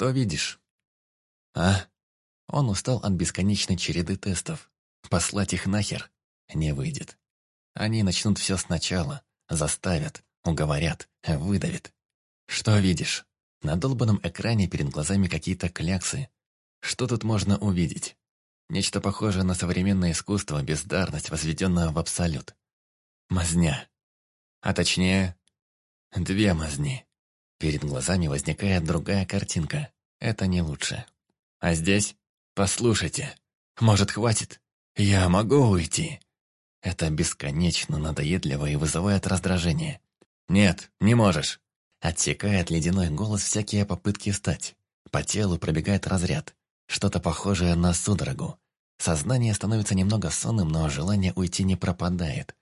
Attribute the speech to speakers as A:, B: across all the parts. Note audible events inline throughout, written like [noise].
A: Что видишь?» «А?» Он устал от бесконечной череды тестов. Послать их нахер не выйдет. Они начнут все сначала, заставят, уговорят, выдавят. Что видишь? На долбанном экране перед глазами какие-то кляксы. Что тут можно увидеть? Нечто похожее на современное искусство, бездарность, возведенная в абсолют. Мазня. А точнее, две мазни. Перед глазами возникает другая картинка. Это не лучше. А здесь? Послушайте. Может, хватит? Я могу уйти. Это бесконечно надоедливо и вызывает раздражение. «Нет, не можешь!» Отсекает ледяной голос всякие попытки встать. По телу пробегает разряд. Что-то похожее на судорогу. Сознание становится немного сонным, но желание уйти не пропадает.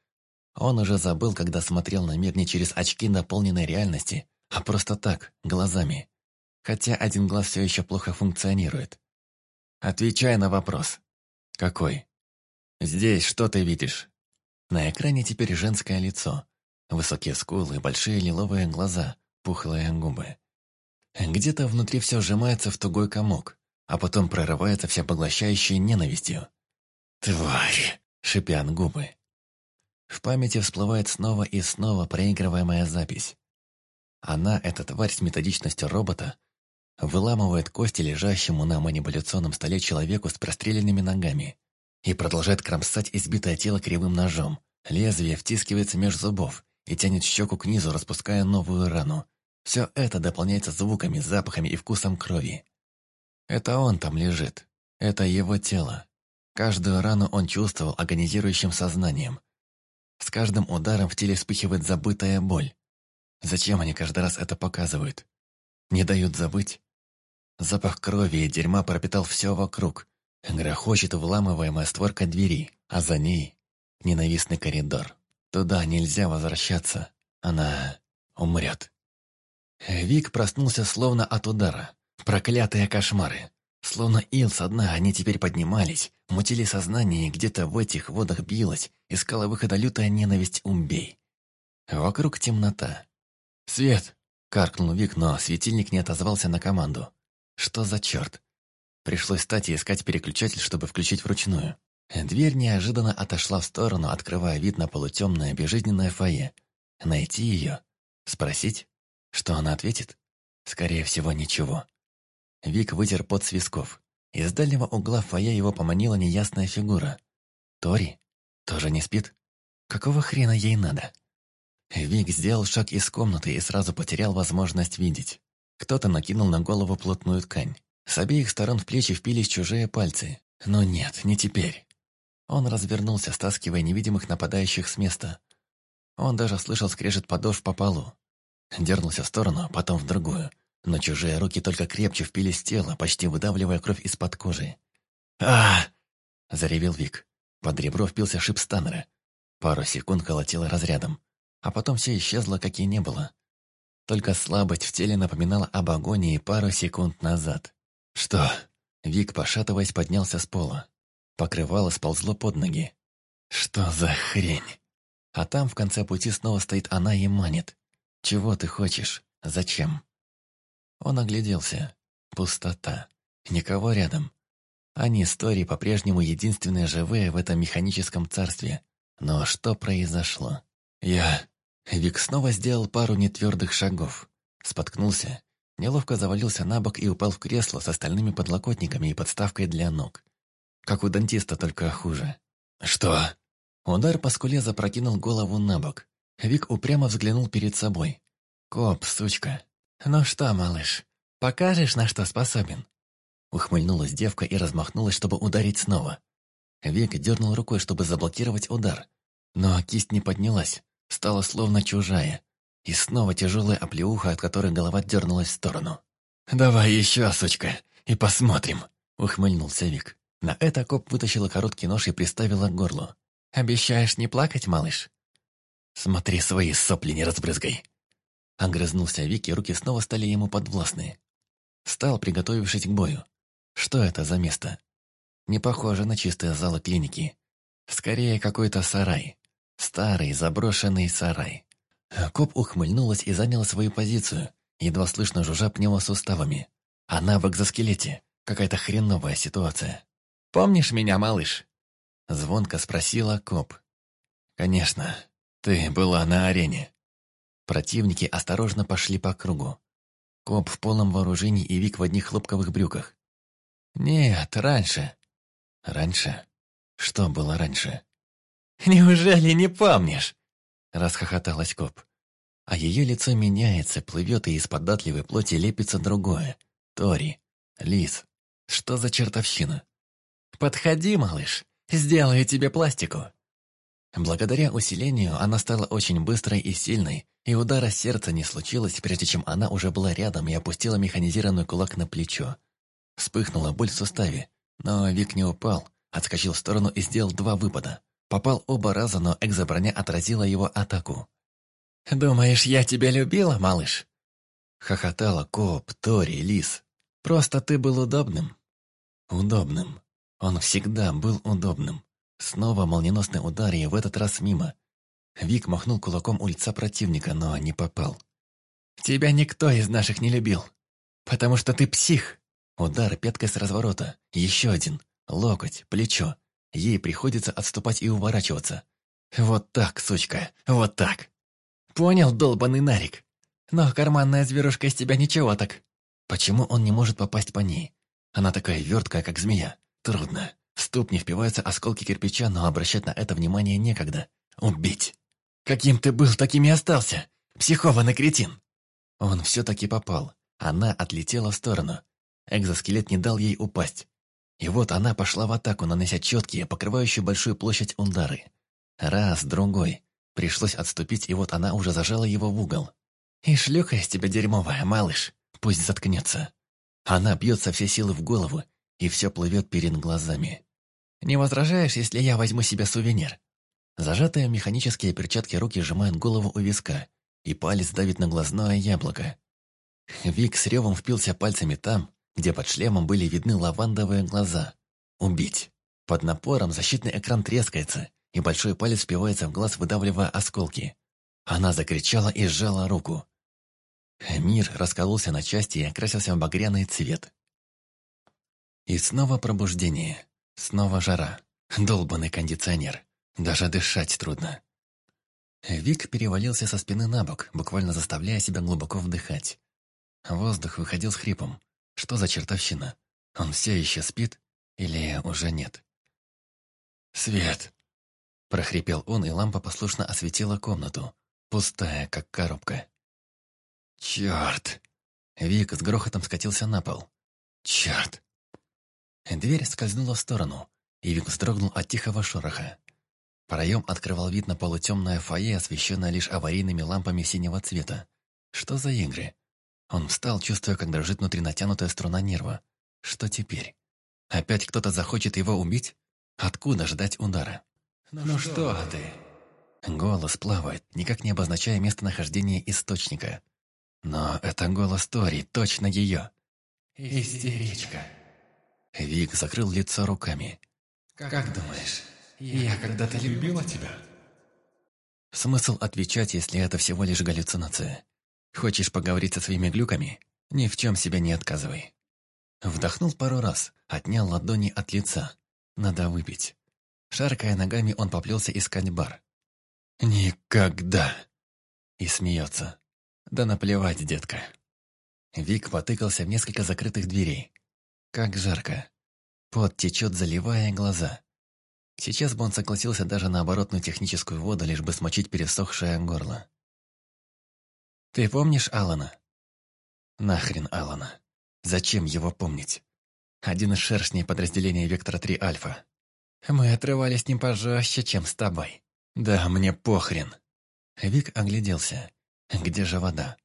A: Он уже забыл, когда смотрел на мир не через очки наполненной реальности, а просто так, глазами. Хотя один глаз все еще плохо функционирует. Отвечай на вопрос. Какой? Здесь что ты видишь? На экране теперь женское лицо. Высокие скулы, большие лиловые глаза, пухлые губы. Где-то внутри все сжимается в тугой комок, а потом прорывается всепоглощающей ненавистью. «Тварь!» — шипят губы. В памяти всплывает снова и снова проигрываемая запись. Она, эта тварь с методичностью робота, выламывает кости лежащему на манипуляционном столе человеку с простреленными ногами и продолжает кромсать избитое тело кривым ножом. Лезвие втискивается меж зубов и тянет щеку к низу, распуская новую рану. Все это дополняется звуками, запахами и вкусом крови. Это он там лежит. Это его тело. Каждую рану он чувствовал агонизирующим сознанием. С каждым ударом в теле вспыхивает забытая боль. Зачем они каждый раз это показывают? Не дают забыть? Запах крови и дерьма пропитал все вокруг. Грохочет вламываемая створка двери, а за ней ненавистный коридор. Туда нельзя возвращаться. Она умрет. Вик проснулся словно от удара. Проклятые кошмары. Словно ил со дна они теперь поднимались, мутили сознание, и где-то в этих водах билась, искала выхода лютая ненависть умбей. Вокруг темнота. «Свет!» — каркнул Вик, но светильник не отозвался на команду. «Что за черт?» Пришлось встать и искать переключатель, чтобы включить вручную. Дверь неожиданно отошла в сторону, открывая вид на полутемное, безжизненное фойе. Найти ее? Спросить? Что она ответит? Скорее всего, ничего. Вик вытер пот с висков. Из дальнего угла фойе его поманила неясная фигура. Тори? Тоже не спит? Какого хрена ей надо? Вик сделал шаг из комнаты и сразу потерял возможность видеть. Кто-то накинул на голову плотную ткань. С обеих сторон в плечи впились чужие пальцы. Но нет, не теперь. Он развернулся, стаскивая невидимых нападающих с места. Он даже слышал скрежет подошв по полу. Дернулся в сторону, потом в другую. Но чужие руки только крепче впились в тело, почти выдавливая кровь из-под кожи. а заревел Вик. Под ребро впился шип Станнера. Пару секунд колотило разрядом. А потом все исчезло, как и не было. Только слабость в теле напоминала об агонии пару секунд назад. «Что?» Вик, пошатываясь, поднялся с пола. Покрывало сползло под ноги. Что за хрень? А там в конце пути снова стоит она и манит. Чего ты хочешь? Зачем? Он огляделся. Пустота. Никого рядом. Они с Тори по-прежнему единственные живые в этом механическом царстве. Но что произошло? Я... Вик снова сделал пару нетвердых шагов. Споткнулся. Неловко завалился на бок и упал в кресло с остальными подлокотниками и подставкой для ног. Как у дантиста, только хуже. «Что?» Удар по скуле запрокинул голову на бок. Вик упрямо взглянул перед собой. «Коп, сучка!» «Ну что, малыш, покажешь, на что способен?» Ухмыльнулась девка и размахнулась, чтобы ударить снова. Вик дернул рукой, чтобы заблокировать удар. Но кисть не поднялась, стала словно чужая. И снова тяжелая оплеуха, от которой голова дернулась в сторону. «Давай еще, сучка, и посмотрим!» Ухмыльнулся Вик. На это коп вытащила короткий нож и приставила к горлу. «Обещаешь не плакать, малыш?» «Смотри, свои сопли не разбрызгай!» Огрызнулся Вик, и руки снова стали ему подвластны. Стал, приготовившись к бою. Что это за место? Не похоже на чистые залы клиники. Скорее, какой-то сарай. Старый, заброшенный сарай. Коп ухмыльнулась и заняла свою позицию, едва слышно жужжа пневмосуставами. Она в экзоскелете. Какая-то хреновая ситуация. «Помнишь меня, малыш?» Звонко спросила коп. «Конечно. Ты была на арене». Противники осторожно пошли по кругу. Коп в полном вооружении и Вик в одних хлопковых брюках. «Нет, раньше». «Раньше? Что было раньше?» [laughs] «Неужели не помнишь?» Расхохоталась коп. А ее лицо меняется, плывет, и из податливой плоти лепится другое. Тори. Лис. Что за чертовщина? «Подходи, малыш, сделаю тебе пластику». Благодаря усилению она стала очень быстрой и сильной, и удара сердца не случилось, прежде чем она уже была рядом и опустила механизированный кулак на плечо. Вспыхнула боль в суставе, но Вик не упал, отскочил в сторону и сделал два выпада. Попал оба раза, но экзоброня отразила его атаку. «Думаешь, я тебя любила, малыш?» Хохотала Коп, Тори, Лис. «Просто ты был удобным». «Удобным. Он всегда был удобным. Снова молниеносный удар, и в этот раз мимо. Вик махнул кулаком у лица противника, но не попал. «Тебя никто из наших не любил, потому что ты псих!» Удар пяткой с разворота. Еще один. Локоть, плечо. Ей приходится отступать и уворачиваться. «Вот так, сучка, вот так!» «Понял, долбанный нарик? Но карманная зверушка из тебя ничего так!» Почему он не может попасть по ней? Она такая верткая, как змея. Трудно. В ступни впиваются осколки кирпича, но обращать на это внимание некогда. Убить. Каким ты был, таким и остался. Психованный кретин. Он все-таки попал. Она отлетела в сторону. Экзоскелет не дал ей упасть. И вот она пошла в атаку, нанося четкие, покрывающие большую площадь удары. Раз, другой. Пришлось отступить, и вот она уже зажала его в угол. «И шлюха из тебя дерьмовая, малыш. Пусть заткнется». Она бьет со всей силы в голову, и все плывет перед глазами. «Не возражаешь, если я возьму себе сувенир?» Зажатые механические перчатки руки сжимают голову у виска, и палец давит на глазное яблоко. Вик с ревом впился пальцами там, где под шлемом были видны лавандовые глаза. «Убить!» Под напором защитный экран трескается, и большой палец впивается в глаз, выдавливая осколки. Она закричала и сжала руку. Мир раскололся на части и окрасился в багряный цвет. И снова пробуждение. Снова жара. Долбанный кондиционер. Даже дышать трудно. Вик перевалился со спины на бок, буквально заставляя себя глубоко вдыхать. Воздух выходил с хрипом. Что за чертовщина? Он все еще спит или уже нет? «Свет!» – прохрипел он, и лампа послушно осветила комнату, пустая, как коробка. «Черт!» Вик с грохотом скатился на пол. «Черт!» Дверь скользнула в сторону, и Вик вздрогнул от тихого шороха. Проем открывал вид на полутемное фойе, освещенное лишь аварийными лампами синего цвета. Что за игры? Он встал, чувствуя, как дрожит внутри натянутая струна нерва. Что теперь? Опять кто-то захочет его убить? Откуда ждать удара? «Ну, ну что ты?» Голос плавает, никак не обозначая местонахождение источника. Но это голос Тори, точно ее.
B: «Истеричка».
A: Вик закрыл лицо руками.
B: «Как думаешь, я когда-то любила тебя?»
A: Смысл отвечать, если это всего лишь галлюцинация? Хочешь поговорить со своими глюками? Ни в чем себя не отказывай. Вдохнул пару раз, отнял ладони от лица. Надо выпить. Шаркая ногами, он поплелся искать бар. «Никогда!» И смеется. «Да наплевать, детка». Вик потыкался в несколько закрытых дверей. Как жарко. Пот течет, заливая глаза. Сейчас бы он согласился даже на оборотную техническую воду, лишь бы смочить пересохшее горло. «Ты помнишь Алана?» «Нахрен Алана. Зачем его помнить? Один из шершней подразделения Вектора-3 Альфа. Мы отрывались ним пожестче, чем с тобой. Да, мне похрен». Вик огляделся. Где же вода?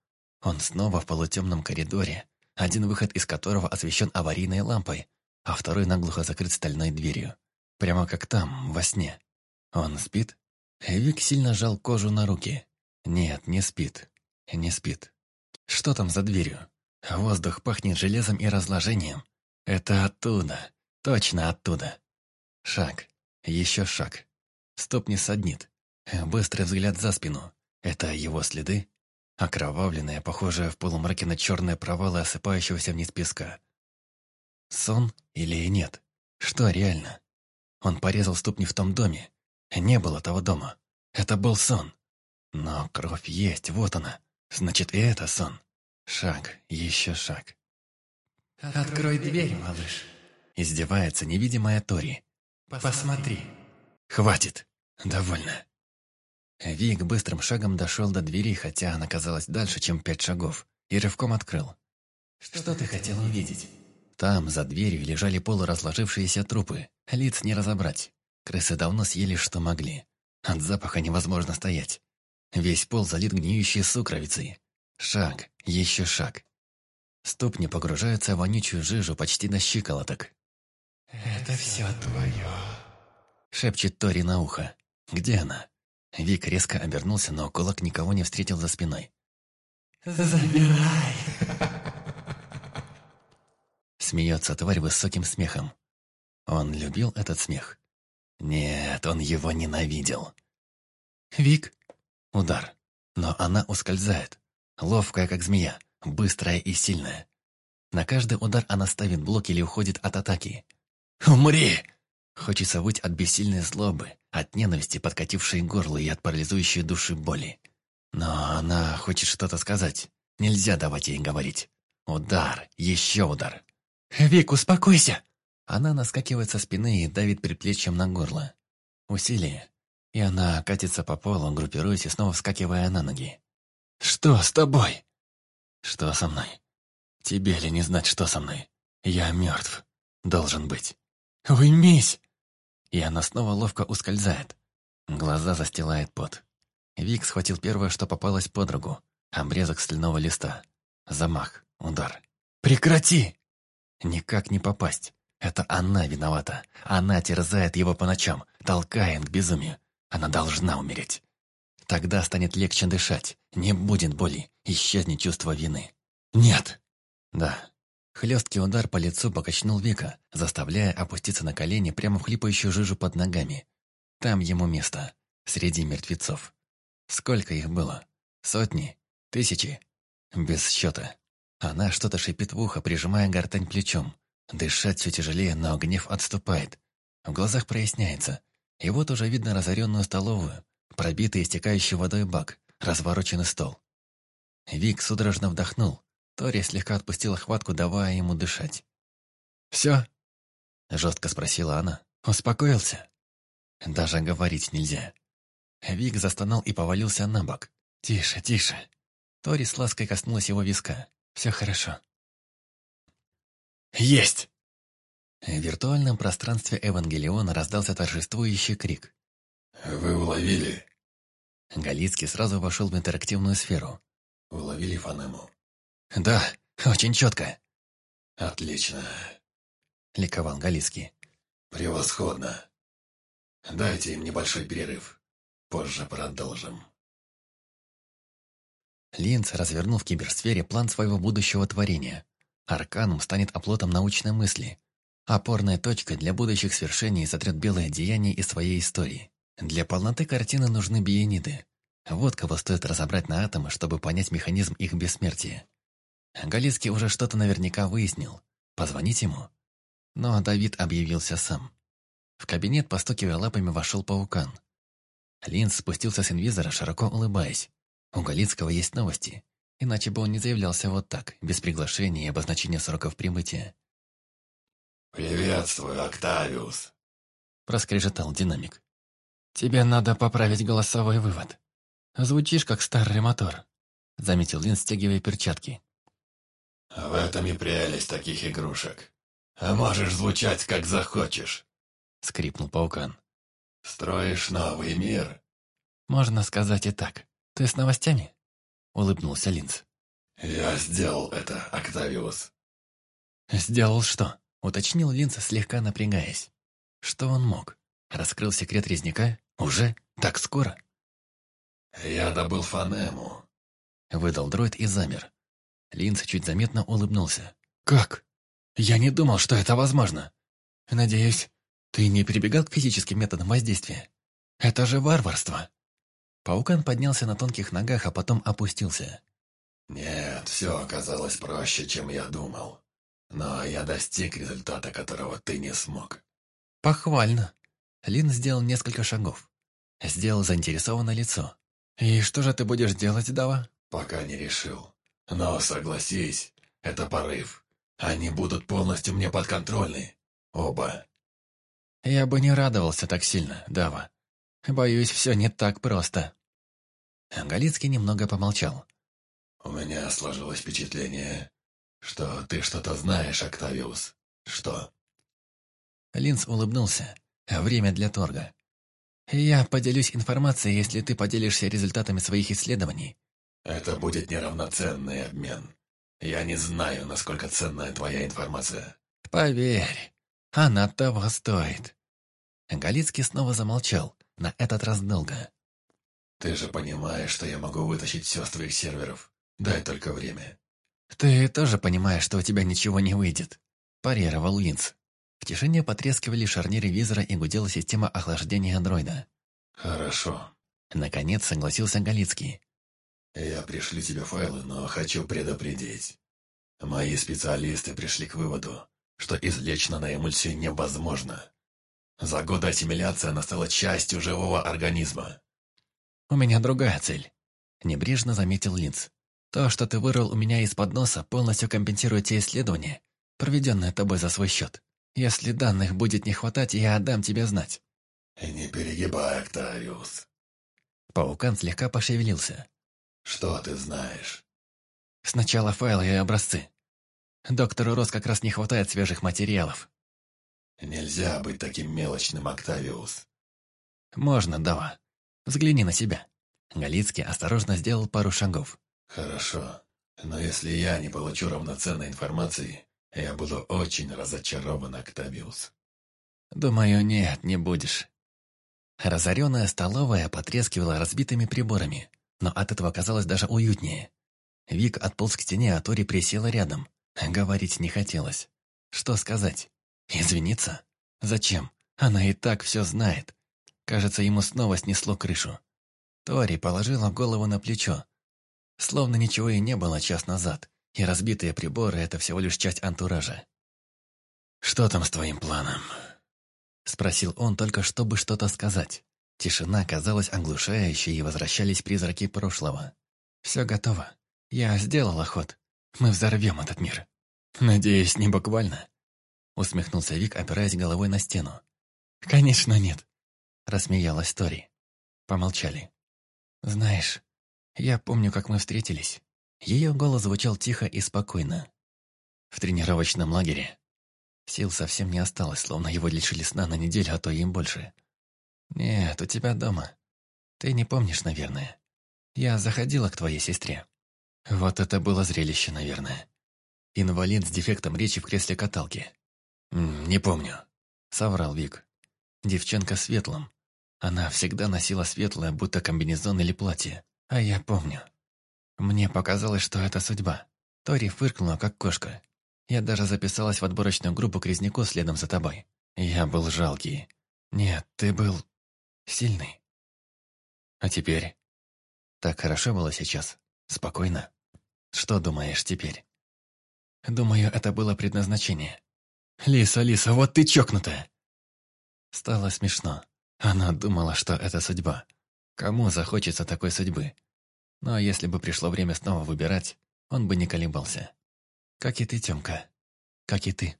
A: Он снова в полутемном коридоре, один выход из которого освещен аварийной лампой, а второй наглухо закрыт стальной дверью. Прямо как там, во сне. Он спит? Вик сильно жал кожу на руки. Нет, не спит. Не спит. Что там за дверью? Воздух пахнет железом и разложением. Это оттуда. Точно оттуда. Шаг. Еще шаг. Стоп не саднит. Быстрый взгляд за спину. Это его следы? окровавленная, похожая в полумраке на черные провалы осыпающегося вниз песка. Сон или нет? Что реально? Он порезал ступни в том доме. Не было того дома. Это был сон. Но кровь есть, вот она. Значит, и это сон. Шаг, еще шаг.
B: «Открой дверь, малыш», —
A: издевается невидимая Тори.
B: «Посмотри».
A: «Хватит. Довольно». Вик быстрым шагом дошел до двери, хотя она казалась дальше, чем пять шагов, и рывком открыл.
B: «Что ты хотел увидеть?»
A: Там, за дверью, лежали полуразложившиеся трупы. Лиц не разобрать. Крысы давно съели, что могли. От запаха невозможно стоять. Весь пол залит гниющей сукровицей. Шаг, еще шаг. Ступни погружаются в вонючую жижу почти до щиколоток.
B: «Это все твое», —
A: шепчет Тори на ухо. «Где она?» Вик резко обернулся, но кулак никого не встретил за спиной.
B: «Забирай!»
A: Смеется тварь высоким смехом. Он любил этот смех? Нет, он его ненавидел. «Вик!» Удар. Но она ускользает. Ловкая, как змея, быстрая и сильная. На каждый удар она ставит блок или уходит от атаки. «Умри!» Хочется выть от бессильной злобы, от ненависти, подкатившей горло и от парализующей души боли. Но она хочет что-то сказать. Нельзя давать ей говорить. Удар, еще удар. «Вик, успокойся!» Она наскакивает со спины и давит предплечьем на горло. Усилие. И она катится по полу, группируясь и снова вскакивая на ноги. «Что с тобой?» «Что со мной?» «Тебе ли не знать, что со мной? Я мертв. Должен быть». «Уймись!» И она снова ловко ускользает. Глаза застилает пот. Вик схватил первое, что попалось под руку. Обрезок стального листа. Замах. Удар. «Прекрати!» Никак не попасть. Это она виновата. Она терзает его по ночам, толкает к безумию. Она должна умереть. Тогда станет легче дышать, не будет боли, исчезнет чувство вины. Нет! Да. Хлесткий удар по лицу покачнул Вика, заставляя опуститься на колени прямо в хлипающую жижу под ногами. Там ему место, среди мертвецов. Сколько их было? Сотни? Тысячи? Без счета. Она что-то шипит в ухо, прижимая гортань плечом. Дышать все тяжелее, но гнев отступает. В глазах проясняется. И вот уже видно разоренную столовую, пробитый истекающий водой бак, развороченный стол. Вик судорожно вдохнул. Тори слегка отпустила хватку, давая ему дышать. «Все?» – жестко спросила она. «Успокоился?» Даже говорить нельзя. Вик застонал и повалился на бок. «Тише, тише!» Тори с лаской коснулась его виска. Все хорошо. Есть! В виртуальном пространстве Евангелиона раздался торжествующий крик.
C: «Вы уловили?»
A: Галицкий сразу вошел в интерактивную сферу.
C: «Уловили фонему?»
A: «Да, очень четко».
C: «Отлично», —
A: ликовал Галицкий.
C: «Превосходно. Дайте им небольшой перерыв. Позже продолжим».
A: Линц развернул в киберсфере план своего будущего творения. Арканум станет оплотом научной мысли, опорной точкой для будущих свершений сотрет белое деяние из своей истории. Для полноты картины нужны биениды. Вот кого стоит разобрать на атомы, чтобы понять механизм их бессмертия. Галицкий уже что-то наверняка выяснил. Позвонить ему? Но Давид объявился сам. В кабинет, постукивая лапами, вошел паукан. Линз спустился с инвизора, широко улыбаясь. У Галицкого есть новости, иначе бы он не заявлялся вот так, без приглашения и обозначения сроков прибытия.
C: «Приветствую, Октавиус!»
A: Проскрежетал динамик. «Тебе надо поправить голосовой вывод. Звучишь, как старый мотор», заметил Лин, стягивая перчатки.
C: «В этом и прелесть таких игрушек. А можешь звучать, как захочешь»,
A: скрипнул паукан.
C: «Строишь новый мир?»
A: «Можно сказать и так. «Ты с новостями?» — улыбнулся Линц.
C: «Я сделал это, Октавиус».
A: «Сделал что?» — уточнил Линц, слегка напрягаясь. «Что он мог? Раскрыл секрет резняка? Уже? Так скоро?»
C: «Я добыл фонему», —
A: выдал дроид и замер. Линц чуть заметно улыбнулся. «Как? Я не думал, что это возможно. Надеюсь, ты не прибегал к физическим методам воздействия? Это же варварство!» Паукан поднялся на тонких ногах, а потом опустился.
C: «Нет, все оказалось проще, чем я думал. Но я достиг результата, которого ты не смог».
A: «Похвально». Лин сделал несколько шагов. Сделал заинтересованное лицо. «И что же ты будешь делать, Дава?»
C: «Пока не решил. Но согласись, это порыв. Они будут полностью мне подконтрольны. Оба».
A: «Я бы не радовался так сильно, Дава. Боюсь, все не так просто». Галицкий немного помолчал.
C: «У меня сложилось впечатление, что ты что-то знаешь, Октавиус. Что?»
A: Линз улыбнулся. «Время для торга. Я поделюсь информацией, если ты поделишься результатами своих исследований».
C: «Это будет неравноценный обмен. Я не знаю, насколько ценная твоя информация».
A: «Поверь, она того стоит». Галицкий снова замолчал, на этот раз долго.
C: «Ты же понимаешь, что я могу вытащить все с твоих серверов. Дай только время».
A: «Ты тоже понимаешь, что у тебя ничего не выйдет», – парировал Линц. В тишине потрескивали шарниры визора и гудела система охлаждения андроида.
C: «Хорошо».
A: Наконец согласился Галицкий.
C: «Я пришлю тебе файлы, но хочу предупредить. Мои специалисты пришли к выводу, что извлечь наноэмульсию невозможно. За годы ассимиляции она стала частью живого организма.
A: «У меня другая цель», — небрежно заметил Линц. «То, что ты вырвал у меня из-под носа, полностью компенсирует те исследования, проведенные тобой за свой счет. Если данных будет не хватать, я отдам тебе знать».
C: И «Не перегибай, Октавиус».
A: Паукан слегка пошевелился.
C: «Что ты знаешь?»
A: «Сначала файлы и образцы. Доктору Рос как раз не хватает свежих материалов».
C: «Нельзя быть таким мелочным, Октавиус».
A: «Можно, Дава. Взгляни на себя». Галицкий осторожно сделал пару шагов.
C: «Хорошо. Но если я не получу равноценной информации, я буду очень разочарован, Октавиус».
A: «Думаю, нет, не будешь». Разоренная столовая потрескивала разбитыми приборами, но от этого казалось даже уютнее. Вик отполз к стене, а Тори присела рядом. Говорить не хотелось. Что сказать? Извиниться? Зачем? Она и так все знает. Кажется, ему снова снесло крышу. Тори положила голову на плечо. Словно ничего и не было час назад, и разбитые приборы — это всего лишь часть антуража. «Что там с твоим планом?» Спросил он только, чтобы что-то сказать. Тишина казалась оглушающей, и возвращались призраки прошлого. «Все готово. Я сделала ход. Мы взорвем этот мир. Надеюсь, не буквально?» Усмехнулся Вик, опираясь головой на стену. «Конечно нет», — рассмеялась Тори. Помолчали. «Знаешь, я помню, как мы встретились». Ее голос звучал тихо и спокойно. В тренировочном лагере сил совсем не осталось, словно его лишили сна на неделю, а то им больше. «Нет, у тебя дома. Ты не помнишь, наверное. Я заходила к твоей сестре. Вот это было зрелище, наверное. Инвалид с дефектом речи в кресле каталки. «Не помню», — соврал Вик. Девчонка светлым. Она всегда носила светлое, будто комбинезон или платье. А я помню. Мне показалось, что это судьба. Тори фыркнула, как кошка. Я даже записалась в отборочную группу к резняку следом за тобой. Я был жалкий. Нет, ты был сильный. А теперь? Так хорошо было сейчас. Спокойно. Что думаешь теперь? Думаю, это было предназначение. Лиса, Лиса, вот ты чокнутая. Стало смешно. Она думала, что это судьба. Кому захочется такой судьбы? Но если бы пришло время снова выбирать, он бы не колебался. Как и ты, Тёмка. Как и ты.